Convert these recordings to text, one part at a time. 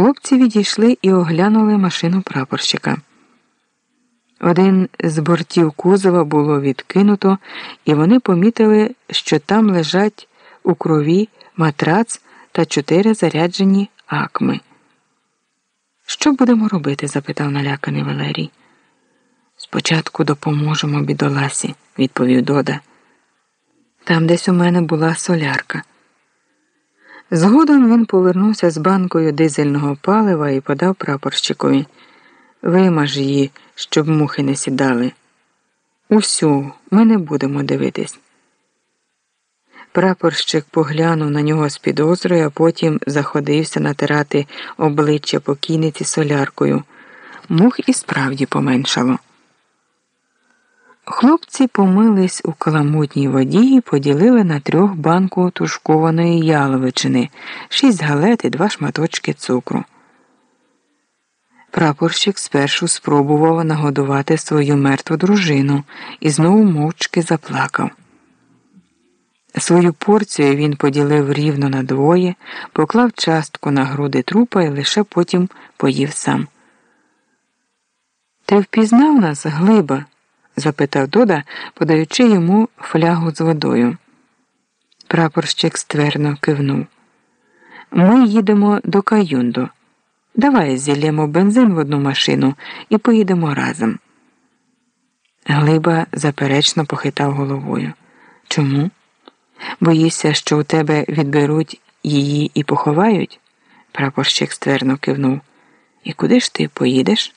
Хлопці відійшли і оглянули машину прапорщика. Один з бортів кузова було відкинуто, і вони помітили, що там лежать у крові матрац та чотири заряджені акми. Що будемо робити? запитав наляканий Валерій. Спочатку допоможемо бідоласі, відповів Дода. Там десь у мене була солярка. Згодом він повернувся з банкою дизельного палива і подав прапорщикові. Вимаж її, щоб мухи не сідали. Усю ми не будемо дивитись. Прапорщик поглянув на нього з підозрою, а потім заходився натирати обличчя покійниці соляркою. Мух і справді поменшало. Хлопці помились у каламутній воді і поділили на трьох банку тушкованої яловичини, шість галет і два шматочки цукру. Прапорщик спершу спробував нагодувати свою мертву дружину і знову мовчки заплакав. Свою порцію він поділив рівно на двоє, поклав частку на груди трупа і лише потім поїв сам. Ти впізнав нас, глиба? Запитав Дода, подаючи йому флягу з водою. Прапорщик ствердно кивнув. Ми їдемо до Каюндо. Давай зілємо бензин в одну машину і поїдемо разом. Глиба заперечно похитав головою. Чому? Боїшся, що у тебе відберуть її і поховають? Прапорщик ствердно кивнув. І куди ж ти поїдеш?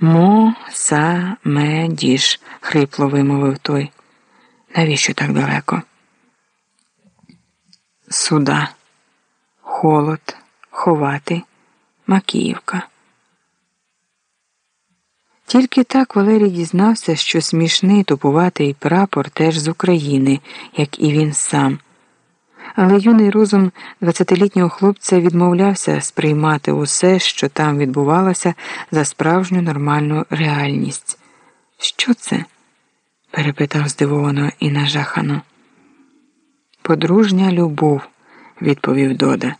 Мо са ме діж, хрипло вимовив той. Навіщо так далеко? Суда, холод, ховати, Макіївка. Тільки так Валерій дізнався, що смішний тупуватий прапор теж з України, як і він сам. Але юний розум двадцятилітнього хлопця відмовлявся сприймати усе, що там відбувалося, за справжню нормальну реальність. Що це? перепитав здивовано і нажахано. Подружня любов, відповів Дода.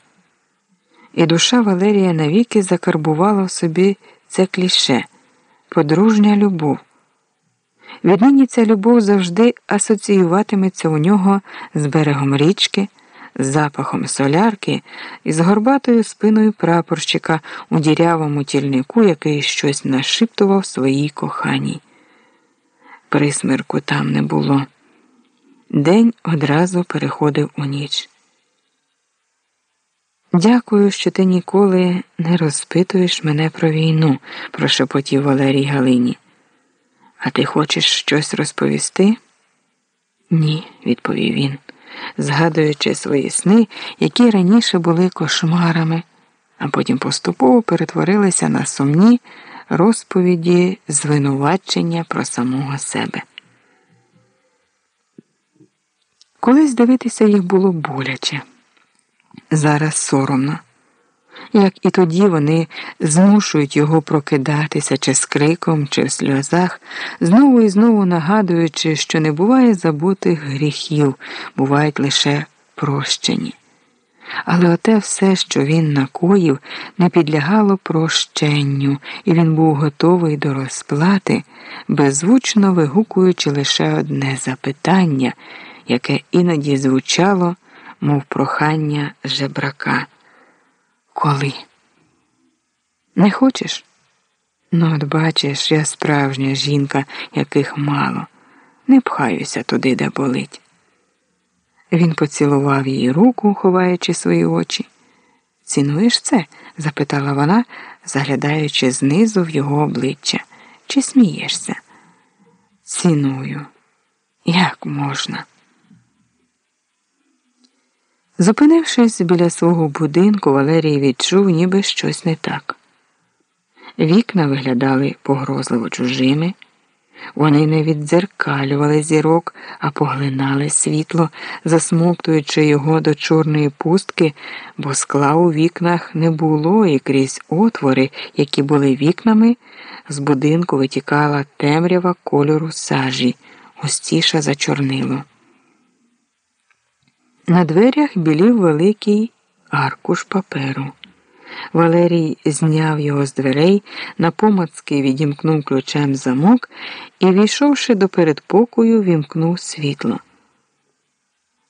І душа Валерія навіки закарбувала в собі це кліше подружня любов. Віднині ця любов завжди асоціюватиметься у нього з берегом річки запахом солярки і з горбатою спиною прапорщика у дірявому тільнику, який щось нашиптував своїй коханій. Присмірку там не було. День одразу переходив у ніч. Дякую, що ти ніколи не розпитуєш мене про війну, прошепотів Валерій Галині. А ти хочеш щось розповісти? Ні, відповів він згадуючи свої сни, які раніше були кошмарами, а потім поступово перетворилися на сумні розповіді звинувачення про самого себе. Колись дивитися їх було боляче, зараз соромно. Як і тоді вони змушують його прокидатися чи з криком, чи в сльозах, знову і знову нагадуючи, що не буває забутих гріхів, бувають лише прощені. Але оте все, що він накоїв, не підлягало прощенню, і він був готовий до розплати, беззвучно вигукуючи лише одне запитання, яке іноді звучало, мов прохання жебрака. Коли? Не хочеш? Ну, от бачиш, я справжня жінка, яких мало. Не пхаюся туди, де болить. Він поцілував її руку, ховаючи свої очі. Цінуєш це? запитала вона, заглядаючи знизу в його обличчя. Чи смієшся? Ціную. Як можна? Зупинившись біля свого будинку, Валерій відчув, ніби щось не так. Вікна виглядали погрозливо чужими, вони не віддзеркалювали зірок, а поглинали світло, засмоктуючи його до чорної пустки, бо скла у вікнах не було і крізь отвори, які були вікнами, з будинку витікала темрява кольору сажі, густіша за чорнило. На дверях білів великий аркуш паперу. Валерій зняв його з дверей, напомацки відімкнув ключем замок і, війшовши до передпокою, вімкнув світло.